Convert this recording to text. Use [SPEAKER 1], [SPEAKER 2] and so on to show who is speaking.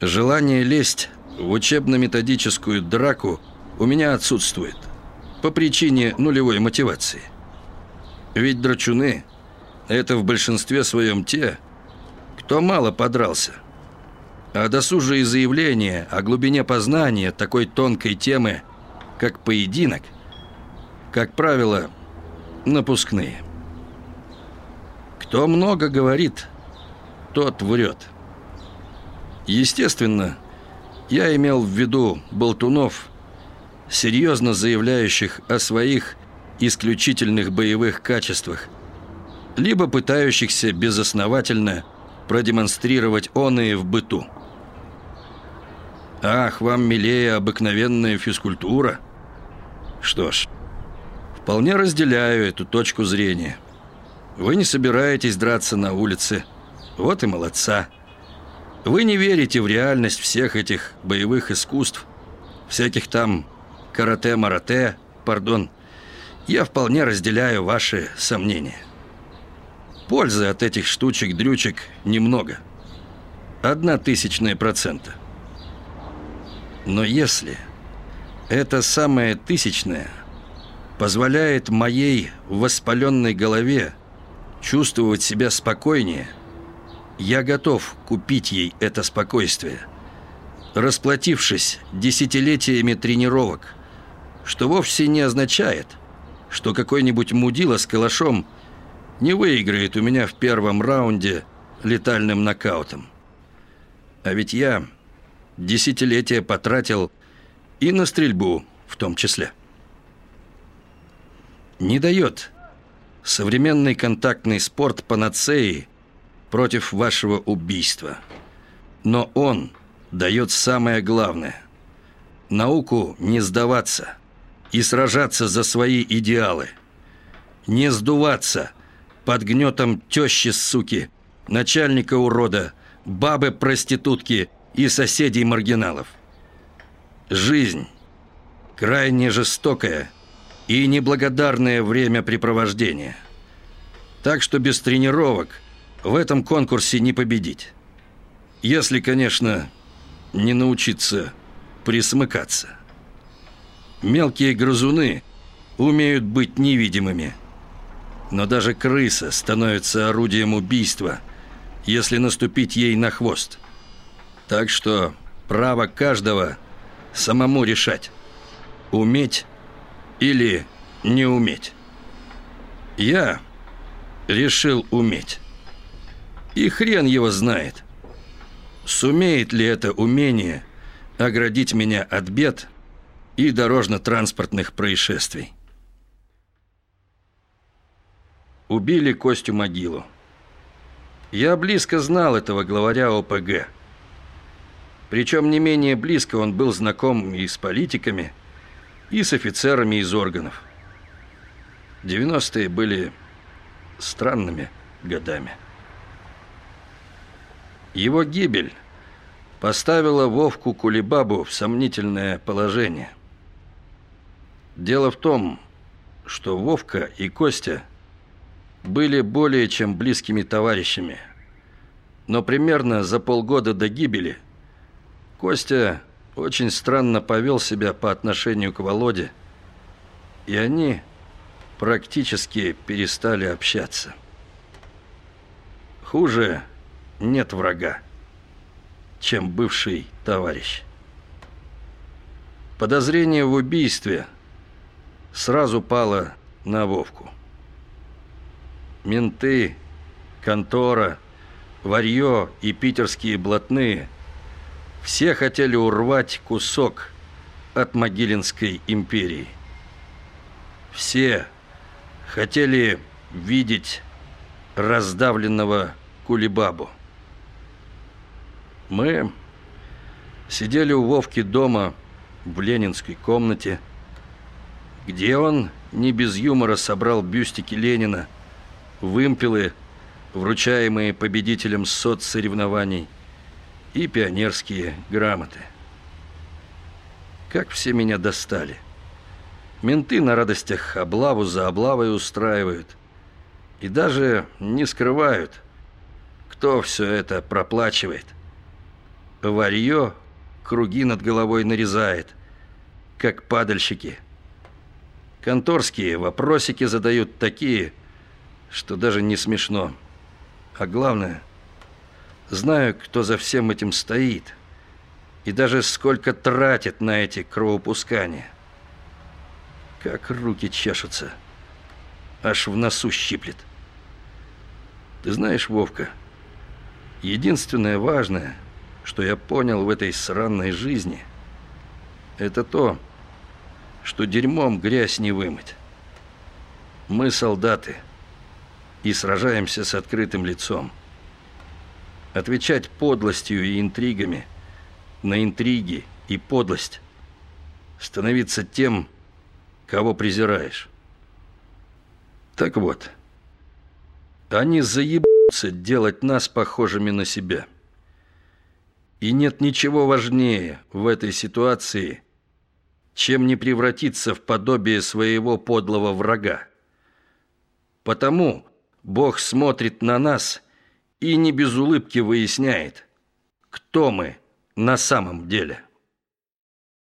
[SPEAKER 1] Желание лезть в учебно-методическую драку у меня отсутствует по причине нулевой мотивации. Ведь драчуны – это в большинстве своем те, кто мало подрался. А досужие заявления о глубине познания такой тонкой темы, как поединок, как правило, напускные. Кто много говорит, тот врет. Естественно, я имел в виду болтунов, серьезно заявляющих о своих исключительных боевых качествах, либо пытающихся безосновательно продемонстрировать оные в быту. Ах, вам милее обыкновенная физкультура? Что ж, вполне разделяю эту точку зрения. Вы не собираетесь драться на улице. Вот и молодца. Вы не верите в реальность всех этих боевых искусств, всяких там карате-марате, пардон. Я вполне разделяю ваши сомнения. Пользы от этих штучек-дрючек немного. Одна тысячная процента. Но если это самое тысячное позволяет моей воспаленной голове чувствовать себя спокойнее, я готов купить ей это спокойствие, расплатившись десятилетиями тренировок, что вовсе не означает, что какой-нибудь мудила с калашом не выиграет у меня в первом раунде летальным нокаутом. А ведь я десятилетия потратил и на стрельбу в том числе. Не дает современный контактный спорт панацеи против вашего убийства. Но он дает самое главное – науку не сдаваться и сражаться за свои идеалы. Не сдуваться под гнетом тещи суки, начальника урода, бабы-проститутки и соседей-маргиналов. Жизнь – крайне жестокое и неблагодарное времяпрепровождение. Так что без тренировок в этом конкурсе не победить. Если, конечно, не научиться присмыкаться. Мелкие грызуны умеют быть невидимыми. Но даже крыса становится орудием убийства, если наступить ей на хвост. Так что право каждого самому решать, уметь или не уметь. Я решил уметь. И хрен его знает, сумеет ли это умение оградить меня от бед и дорожно-транспортных происшествий. Убили Костю Могилу. Я близко знал этого главаря ОПГ. Причем не менее близко он был знаком и с политиками, и с офицерами из органов. 90-е были странными годами. Его гибель поставила Вовку Кулебабу в сомнительное положение. Дело в том, что Вовка и Костя были более чем близкими товарищами. Но примерно за полгода до гибели Костя очень странно повел себя по отношению к Володе, и они практически перестали общаться. Хуже нет врага, чем бывший товарищ. Подозрение в убийстве сразу пало на Вовку. Менты, контора, варье и питерские блатные все хотели урвать кусок от Могилинской империи. Все хотели видеть раздавленного Кулибабу. Мы сидели у Вовки дома в ленинской комнате, где он не без юмора собрал бюстики Ленина, вымпелы, вручаемые победителям соцсоревнований, и пионерские грамоты. Как все меня достали. Менты на радостях облаву за облавой устраивают. И даже не скрывают, кто все это проплачивает. Варье круги над головой нарезает, как падальщики. Конторские вопросики задают такие, что даже не смешно. А главное, знаю, кто за всем этим стоит, и даже сколько тратит на эти кровопускания. Как руки чешутся, аж в носу щиплет. Ты знаешь, Вовка, единственное важное, что я понял в этой сраной жизни, это то, что дерьмом грязь не вымыть. Мы солдаты и сражаемся с открытым лицом. Отвечать подлостью и интригами на интриги и подлость. Становиться тем, кого презираешь. Так вот, они заебутся делать нас похожими на себя. И нет ничего важнее в этой ситуации, чем не превратиться в подобие своего подлого врага. Потому Бог смотрит на нас и не без улыбки выясняет, кто мы на самом деле.